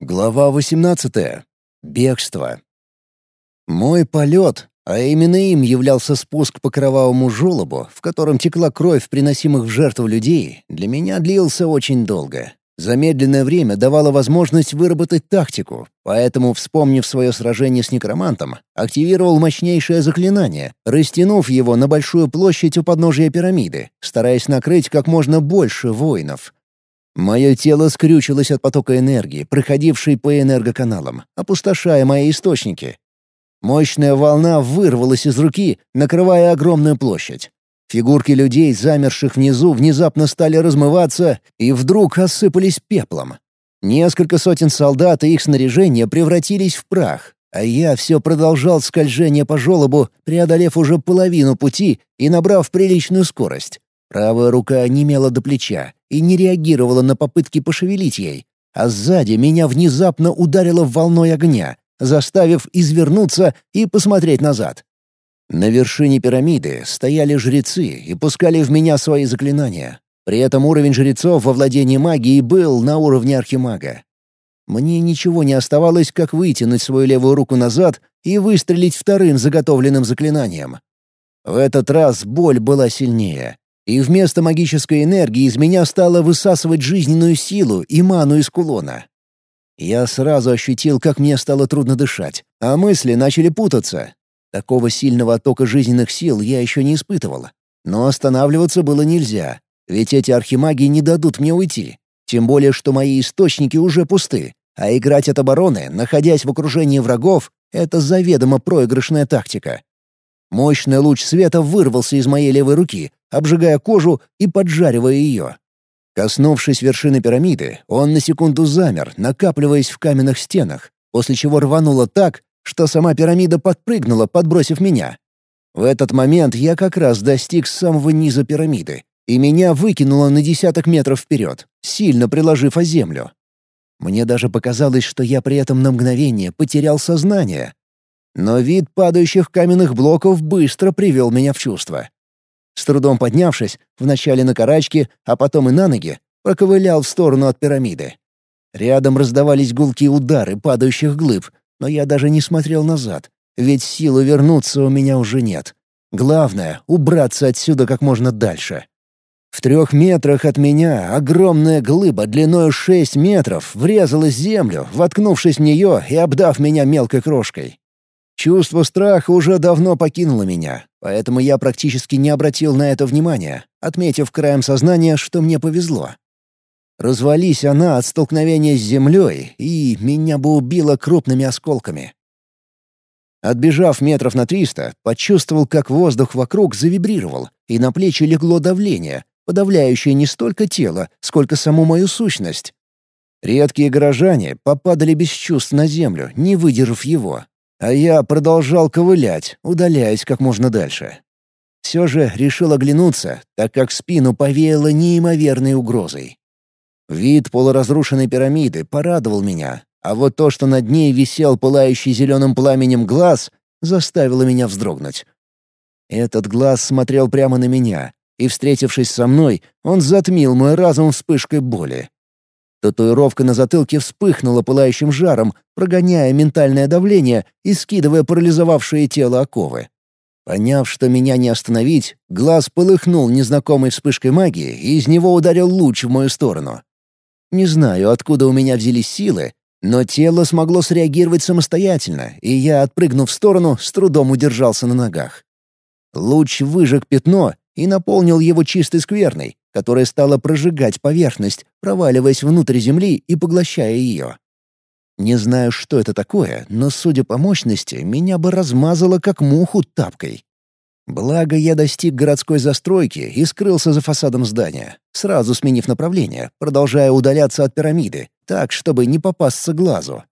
Глава 18. Бегство. Мой полет, а именно им являлся спуск по кровавому желобу, в котором текла кровь приносимых в жертву людей, для меня длился очень долго. Замедленное время давало возможность выработать тактику, поэтому, вспомнив свое сражение с некромантом, активировал мощнейшее заклинание, растянув его на большую площадь у подножия пирамиды, стараясь накрыть как можно больше воинов. Мое тело скрючилось от потока энергии, проходившей по энергоканалам, опустошая мои источники. Мощная волна вырвалась из руки, накрывая огромную площадь. Фигурки людей, замерших внизу, внезапно стали размываться и вдруг осыпались пеплом. Несколько сотен солдат и их снаряжение превратились в прах, а я все продолжал скольжение по желобу, преодолев уже половину пути и набрав приличную скорость. Правая рука немела до плеча и не реагировала на попытки пошевелить ей, а сзади меня внезапно ударило волной огня, заставив извернуться и посмотреть назад. На вершине пирамиды стояли жрецы и пускали в меня свои заклинания. При этом уровень жрецов во владении магией был на уровне архимага. Мне ничего не оставалось, как вытянуть свою левую руку назад и выстрелить вторым заготовленным заклинанием. В этот раз боль была сильнее, и вместо магической энергии из меня стало высасывать жизненную силу и ману из кулона. Я сразу ощутил, как мне стало трудно дышать, а мысли начали путаться. Такого сильного оттока жизненных сил я еще не испытывал. Но останавливаться было нельзя, ведь эти архимаги не дадут мне уйти. Тем более, что мои источники уже пусты, а играть от обороны, находясь в окружении врагов, — это заведомо проигрышная тактика. Мощный луч света вырвался из моей левой руки, обжигая кожу и поджаривая ее. Коснувшись вершины пирамиды, он на секунду замер, накапливаясь в каменных стенах, после чего рвануло так, что сама пирамида подпрыгнула, подбросив меня. В этот момент я как раз достиг самого низа пирамиды, и меня выкинуло на десяток метров вперед, сильно приложив о землю. Мне даже показалось, что я при этом на мгновение потерял сознание, но вид падающих каменных блоков быстро привел меня в чувство. С трудом поднявшись, вначале на карачки, а потом и на ноги, проковылял в сторону от пирамиды. Рядом раздавались гулкие удары падающих глыб, но я даже не смотрел назад, ведь силы вернуться у меня уже нет. Главное — убраться отсюда как можно дальше. В трех метрах от меня огромная глыба длиной шесть метров врезалась в землю, воткнувшись в нее и обдав меня мелкой крошкой. Чувство страха уже давно покинуло меня, поэтому я практически не обратил на это внимания, отметив краем сознания, что мне повезло. Развались она от столкновения с землей, и меня бы убило крупными осколками. Отбежав метров на триста, почувствовал, как воздух вокруг завибрировал, и на плечи легло давление, подавляющее не столько тело, сколько саму мою сущность. Редкие горожане попадали без чувств на землю, не выдержав его, а я продолжал ковылять, удаляясь как можно дальше. Все же решил оглянуться, так как спину повеяло неимоверной угрозой. Вид полуразрушенной пирамиды порадовал меня, а вот то, что над ней висел пылающий зеленым пламенем глаз, заставило меня вздрогнуть. Этот глаз смотрел прямо на меня, и, встретившись со мной, он затмил мой разум вспышкой боли. Татуировка на затылке вспыхнула пылающим жаром, прогоняя ментальное давление и скидывая парализовавшее тело оковы. Поняв, что меня не остановить, глаз полыхнул незнакомой вспышкой магии, и из него ударил луч в мою сторону. Не знаю, откуда у меня взялись силы, но тело смогло среагировать самостоятельно, и я, отпрыгнув в сторону, с трудом удержался на ногах. Луч выжег пятно и наполнил его чистой скверной, которая стала прожигать поверхность, проваливаясь внутрь земли и поглощая ее. Не знаю, что это такое, но, судя по мощности, меня бы размазало как муху тапкой. Благо, я достиг городской застройки и скрылся за фасадом здания, сразу сменив направление, продолжая удаляться от пирамиды, так, чтобы не попасться глазу.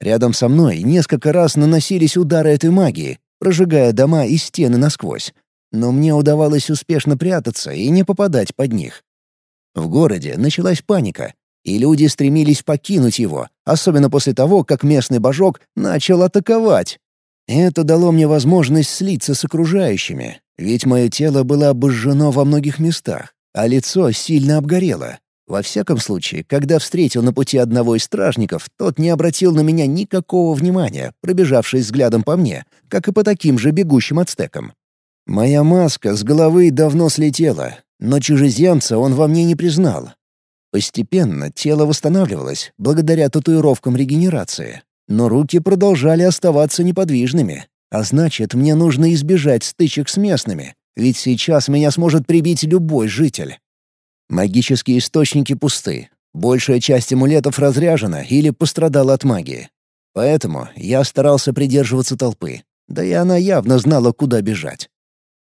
Рядом со мной несколько раз наносились удары этой магии, прожигая дома и стены насквозь, но мне удавалось успешно прятаться и не попадать под них. В городе началась паника, и люди стремились покинуть его, особенно после того, как местный божок начал атаковать. Это дало мне возможность слиться с окружающими, ведь мое тело было обожжено во многих местах, а лицо сильно обгорело. Во всяком случае, когда встретил на пути одного из стражников, тот не обратил на меня никакого внимания, пробежавшись взглядом по мне, как и по таким же бегущим ацтекам. Моя маска с головы давно слетела, но чужеземца он во мне не признал. Постепенно тело восстанавливалось, благодаря татуировкам регенерации, но руки продолжали оставаться неподвижными, а значит, мне нужно избежать стычек с местными, ведь сейчас меня сможет прибить любой житель. Магические источники пусты. Большая часть амулетов разряжена или пострадала от магии. Поэтому я старался придерживаться толпы. Да и она явно знала, куда бежать.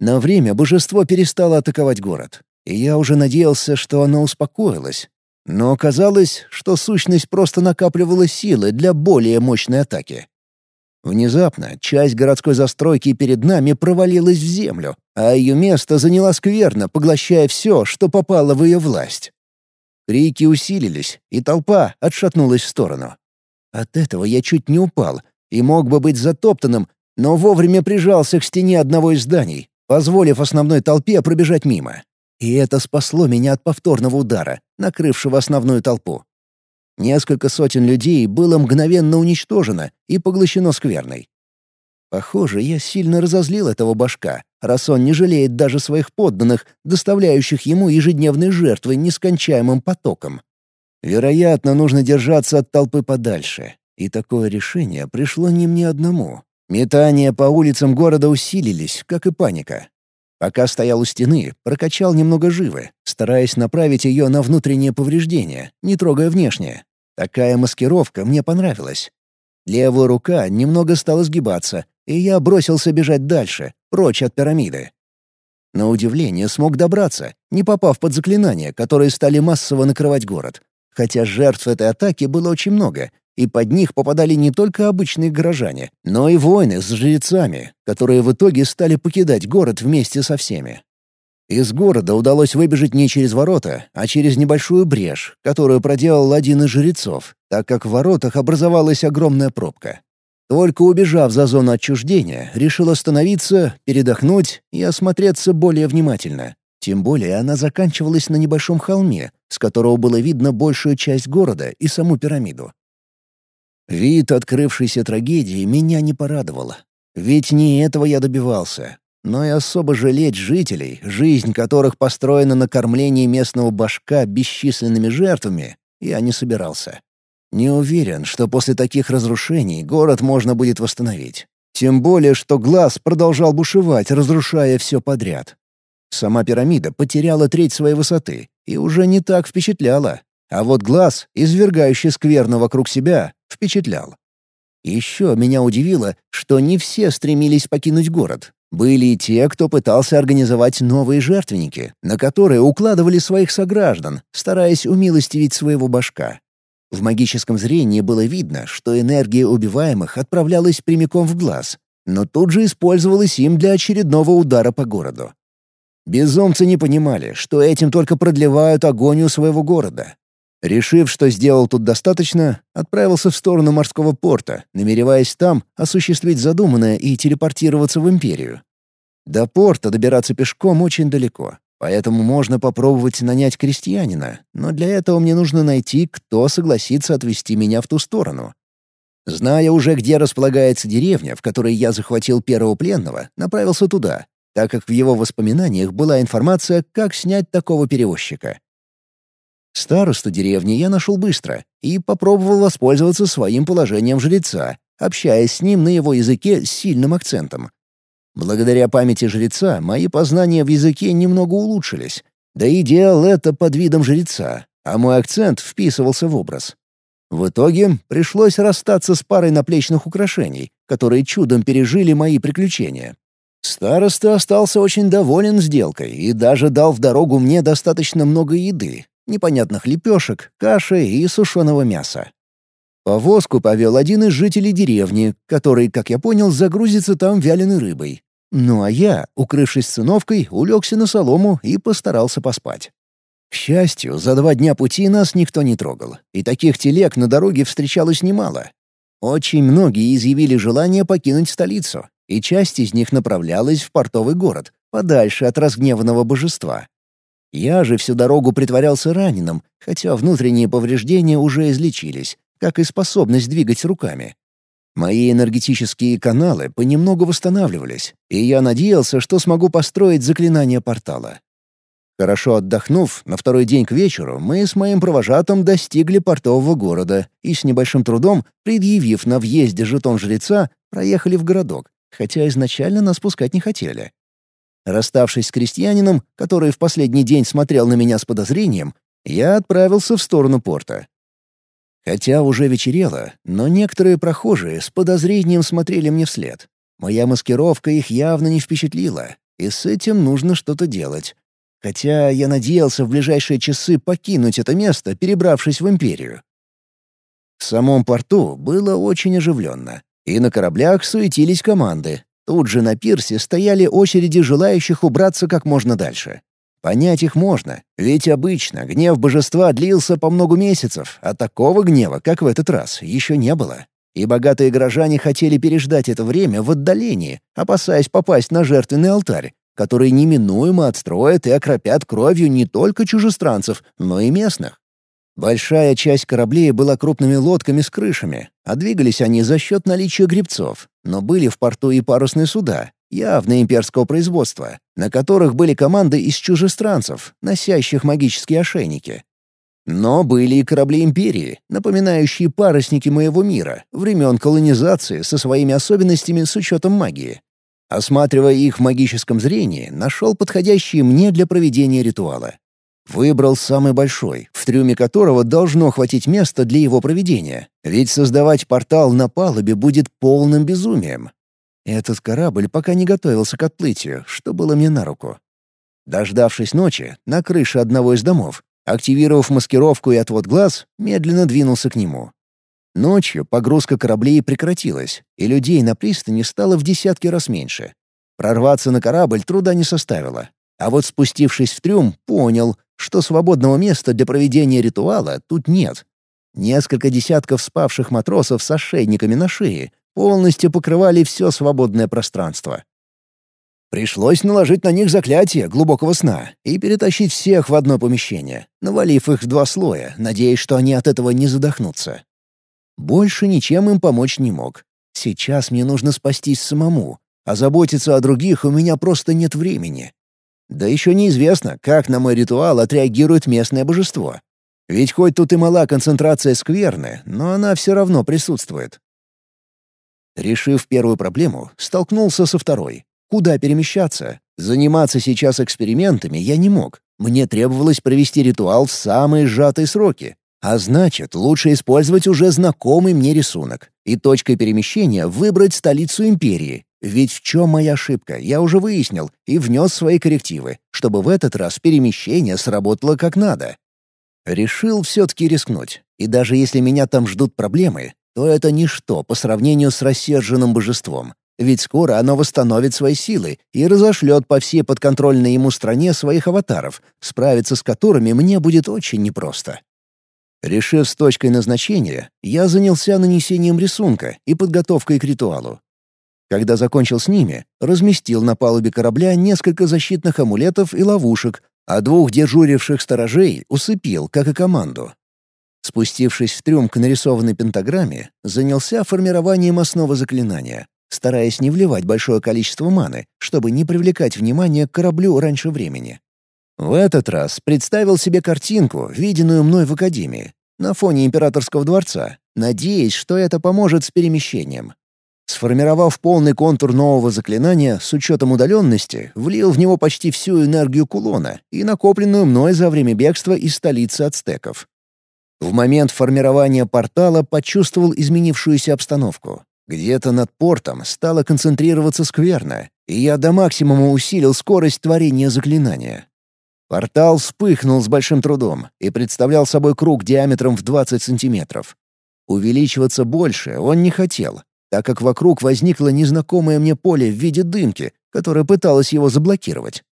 На время божество перестало атаковать город, и я уже надеялся, что оно успокоилось. Но оказалось, что сущность просто накапливала силы для более мощной атаки. Внезапно часть городской застройки перед нами провалилась в землю, а ее место заняла скверно, поглощая все, что попало в ее власть. Крики усилились, и толпа отшатнулась в сторону. От этого я чуть не упал и мог бы быть затоптанным, но вовремя прижался к стене одного из зданий, позволив основной толпе пробежать мимо. И это спасло меня от повторного удара, накрывшего основную толпу. Несколько сотен людей было мгновенно уничтожено и поглощено скверной. Похоже, я сильно разозлил этого башка, раз он не жалеет даже своих подданных, доставляющих ему ежедневные жертвы нескончаемым потоком. Вероятно, нужно держаться от толпы подальше. И такое решение пришло не мне одному. Метания по улицам города усилились, как и паника. Пока стоял у стены, прокачал немного живы, стараясь направить ее на внутреннее повреждение, не трогая внешнее. Такая маскировка мне понравилась. Левая рука немного стала сгибаться, и я бросился бежать дальше, прочь от пирамиды. На удивление смог добраться, не попав под заклинания, которые стали массово накрывать город. Хотя жертв этой атаки было очень много, и под них попадали не только обычные горожане, но и воины с жрецами, которые в итоге стали покидать город вместе со всеми. Из города удалось выбежать не через ворота, а через небольшую брешь, которую проделал один из жрецов, так как в воротах образовалась огромная пробка. Только убежав за зону отчуждения, решил остановиться, передохнуть и осмотреться более внимательно. Тем более она заканчивалась на небольшом холме, с которого было видно большую часть города и саму пирамиду. Вид открывшейся трагедии меня не порадовал. Ведь не этого я добивался но и особо жалеть жителей, жизнь которых построена на кормлении местного башка бесчисленными жертвами, я не собирался. Не уверен, что после таких разрушений город можно будет восстановить. Тем более, что глаз продолжал бушевать, разрушая все подряд. Сама пирамида потеряла треть своей высоты и уже не так впечатляла. А вот глаз, извергающий скверно вокруг себя, впечатлял. Еще меня удивило, что не все стремились покинуть город, были и те, кто пытался организовать новые жертвенники, на которые укладывали своих сограждан, стараясь умилостивить своего башка. В магическом зрении было видно, что энергия убиваемых отправлялась прямиком в глаз, но тут же использовалась им для очередного удара по городу. Безумцы не понимали, что этим только продлевают агонию своего города. Решив, что сделал тут достаточно, отправился в сторону морского порта, намереваясь там осуществить задуманное и телепортироваться в Империю. До порта добираться пешком очень далеко, поэтому можно попробовать нанять крестьянина, но для этого мне нужно найти, кто согласится отвезти меня в ту сторону. Зная уже, где располагается деревня, в которой я захватил первого пленного, направился туда, так как в его воспоминаниях была информация, как снять такого перевозчика. Старосту деревни я нашел быстро и попробовал воспользоваться своим положением жреца, общаясь с ним на его языке с сильным акцентом. Благодаря памяти жреца мои познания в языке немного улучшились, да и делал это под видом жреца, а мой акцент вписывался в образ. В итоге пришлось расстаться с парой наплечных украшений, которые чудом пережили мои приключения. Староста остался очень доволен сделкой и даже дал в дорогу мне достаточно много еды, непонятных лепешек, каши и сушеного мяса. Повозку повел один из жителей деревни, который, как я понял, загрузится там вяленой рыбой. Ну а я, укрывшись циновкой, улегся на солому и постарался поспать. К счастью, за два дня пути нас никто не трогал, и таких телег на дороге встречалось немало. Очень многие изъявили желание покинуть столицу, и часть из них направлялась в портовый город, подальше от разгневанного божества. Я же всю дорогу притворялся раненым, хотя внутренние повреждения уже излечились, как и способность двигать руками. Мои энергетические каналы понемногу восстанавливались, и я надеялся, что смогу построить заклинание портала. Хорошо отдохнув, на второй день к вечеру мы с моим провожатым достигли портового города и с небольшим трудом, предъявив на въезде жетон жреца, проехали в городок, хотя изначально нас пускать не хотели. Расставшись с крестьянином, который в последний день смотрел на меня с подозрением, я отправился в сторону порта. Хотя уже вечерело, но некоторые прохожие с подозрением смотрели мне вслед. Моя маскировка их явно не впечатлила, и с этим нужно что-то делать. Хотя я надеялся в ближайшие часы покинуть это место, перебравшись в Империю. В самом порту было очень оживленно, и на кораблях суетились команды. Тут же на пирсе стояли очереди желающих убраться как можно дальше. Понять их можно, ведь обычно гнев божества длился по много месяцев, а такого гнева, как в этот раз, еще не было. И богатые горожане хотели переждать это время в отдалении, опасаясь попасть на жертвенный алтарь, которые неминуемо отстроят и окропят кровью не только чужестранцев, но и местных. Большая часть кораблей была крупными лодками с крышами, а двигались они за счет наличия грибцов, но были в порту и парусные суда, явно имперского производства, на которых были команды из чужестранцев, носящих магические ошейники. Но были и корабли Империи, напоминающие парусники моего мира, времен колонизации со своими особенностями с учетом магии. Осматривая их в магическом зрении, нашел подходящие мне для проведения ритуала. Выбрал самый большой, в трюме которого должно хватить места для его проведения, ведь создавать портал на палубе будет полным безумием. Этот корабль пока не готовился к отплытию, что было мне на руку. Дождавшись ночи, на крыше одного из домов, активировав маскировку и отвод глаз, медленно двинулся к нему. Ночью погрузка кораблей прекратилась, и людей на пристани стало в десятки раз меньше. Прорваться на корабль труда не составило. А вот спустившись в трюм, понял, что свободного места для проведения ритуала тут нет. Несколько десятков спавших матросов с ошейниками на шее полностью покрывали все свободное пространство. Пришлось наложить на них заклятие глубокого сна и перетащить всех в одно помещение, навалив их в два слоя, надеясь, что они от этого не задохнутся. Больше ничем им помочь не мог. Сейчас мне нужно спастись самому, а заботиться о других у меня просто нет времени. Да еще неизвестно, как на мой ритуал отреагирует местное божество. Ведь хоть тут и мала концентрация скверны, но она все равно присутствует. Решив первую проблему, столкнулся со второй. Куда перемещаться? Заниматься сейчас экспериментами я не мог. Мне требовалось провести ритуал в самые сжатые сроки, а значит, лучше использовать уже знакомый мне рисунок и точкой перемещения выбрать столицу империи. Ведь в чем моя ошибка, я уже выяснил и внес свои коррективы, чтобы в этот раз перемещение сработало как надо. Решил все-таки рискнуть, и даже если меня там ждут проблемы, то это ничто по сравнению с рассерженным божеством. Ведь скоро оно восстановит свои силы и разошлет по всей подконтрольной ему стране своих аватаров, справиться с которыми мне будет очень непросто. Решив с точкой назначения, я занялся нанесением рисунка и подготовкой к ритуалу. Когда закончил с ними, разместил на палубе корабля несколько защитных амулетов и ловушек, а двух дежуривших сторожей усыпил, как и команду. Спустившись в трюм к нарисованной пентаграмме, занялся формированием основы заклинания, стараясь не вливать большое количество маны, чтобы не привлекать внимание к кораблю раньше времени. В этот раз представил себе картинку, виденную мной в Академии, на фоне Императорского дворца, надеясь, что это поможет с перемещением. Сформировав полный контур нового заклинания с учетом удаленности, влил в него почти всю энергию кулона и накопленную мной за время бегства из столицы ацтеков. В момент формирования портала почувствовал изменившуюся обстановку. Где-то над портом стало концентрироваться скверно, и я до максимума усилил скорость творения заклинания. Портал вспыхнул с большим трудом и представлял собой круг диаметром в 20 сантиметров. Увеличиваться больше он не хотел, так как вокруг возникло незнакомое мне поле в виде дымки, которое пыталось его заблокировать.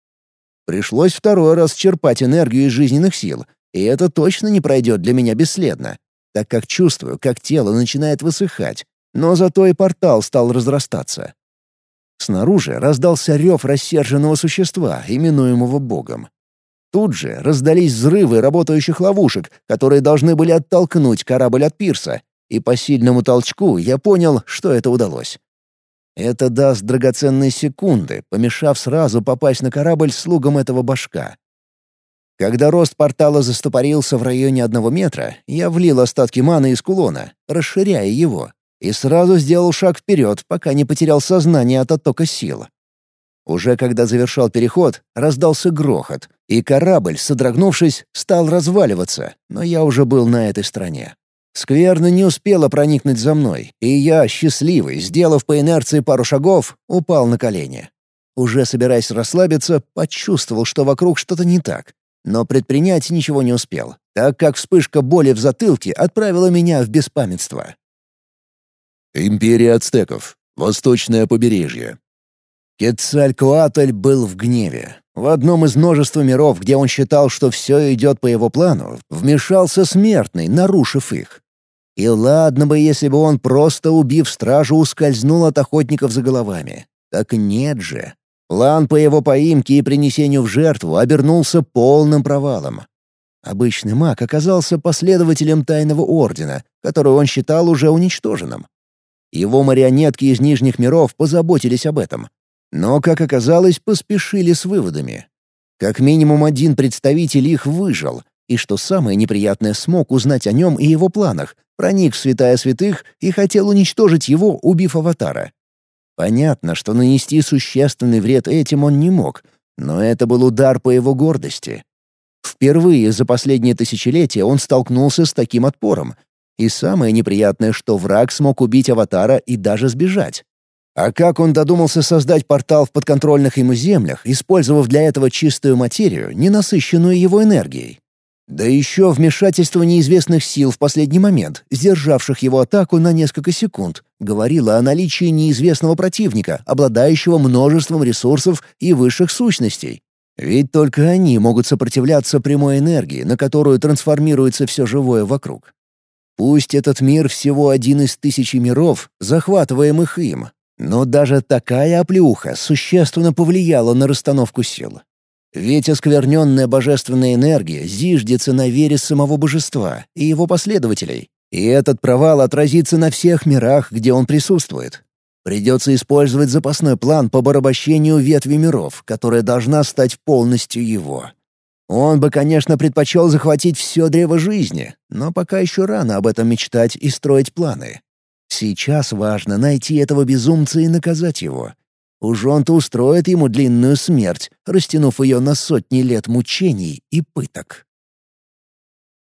Пришлось второй раз черпать энергию из жизненных сил, и это точно не пройдет для меня бесследно, так как чувствую, как тело начинает высыхать, но зато и портал стал разрастаться. Снаружи раздался рев рассерженного существа, именуемого Богом. тут же раздались взрывы работающих ловушек, которые должны были оттолкнуть корабль от пирса, и по сильному толчку я понял, что это удалось. Это даст драгоценные секунды, помешав сразу попасть на корабль слугам этого башка. Когда рост портала застопорился в районе одного метра, я влил остатки маны из кулона, расширяя его, и сразу сделал шаг вперед, пока не потерял сознание от оттока сил. Уже когда завершал переход, раздался грохот, и корабль, содрогнувшись, стал разваливаться, но я уже был на этой стороне. Скверно не успела проникнуть за мной, и я, счастливый, сделав по инерции пару шагов, упал на колени. Уже собираясь расслабиться, почувствовал, что вокруг что-то не так. Но предпринять ничего не успел, так как вспышка боли в затылке отправила меня в беспамятство. Империя ацтеков. Восточное побережье. Кецалькуатль был в гневе. В одном из множества миров, где он считал, что все идет по его плану, вмешался смертный, нарушив их. И ладно бы, если бы он, просто убив стражу, ускользнул от охотников за головами. Так нет же. План по его поимке и принесению в жертву обернулся полным провалом. Обычный маг оказался последователем Тайного Ордена, который он считал уже уничтоженным. Его марионетки из Нижних миров позаботились об этом. Но, как оказалось, поспешили с выводами. Как минимум один представитель их выжил, и, что самое неприятное, смог узнать о нем и его планах, проник в святая святых и хотел уничтожить его, убив аватара. Понятно, что нанести существенный вред этим он не мог, но это был удар по его гордости. Впервые за последние тысячелетия он столкнулся с таким отпором. И самое неприятное, что враг смог убить аватара и даже сбежать. А как он додумался создать портал в подконтрольных ему землях, использовав для этого чистую материю, не насыщенную его энергией? Да еще вмешательство неизвестных сил в последний момент, сдержавших его атаку на несколько секунд, говорило о наличии неизвестного противника, обладающего множеством ресурсов и высших сущностей. Ведь только они могут сопротивляться прямой энергии, на которую трансформируется все живое вокруг. Пусть этот мир всего один из тысячи миров, захватываемых им, но даже такая оплеуха существенно повлияла на расстановку сил. Ведь оскверненная божественная энергия зиждется на вере самого божества и его последователей, и этот провал отразится на всех мирах, где он присутствует. Придется использовать запасной план по порабощению ветви миров, которая должна стать полностью его. Он бы, конечно, предпочел захватить все древо жизни, но пока еще рано об этом мечтать и строить планы. Сейчас важно найти этого безумца и наказать его — Уж он-то устроит ему длинную смерть, растянув ее на сотни лет мучений и пыток.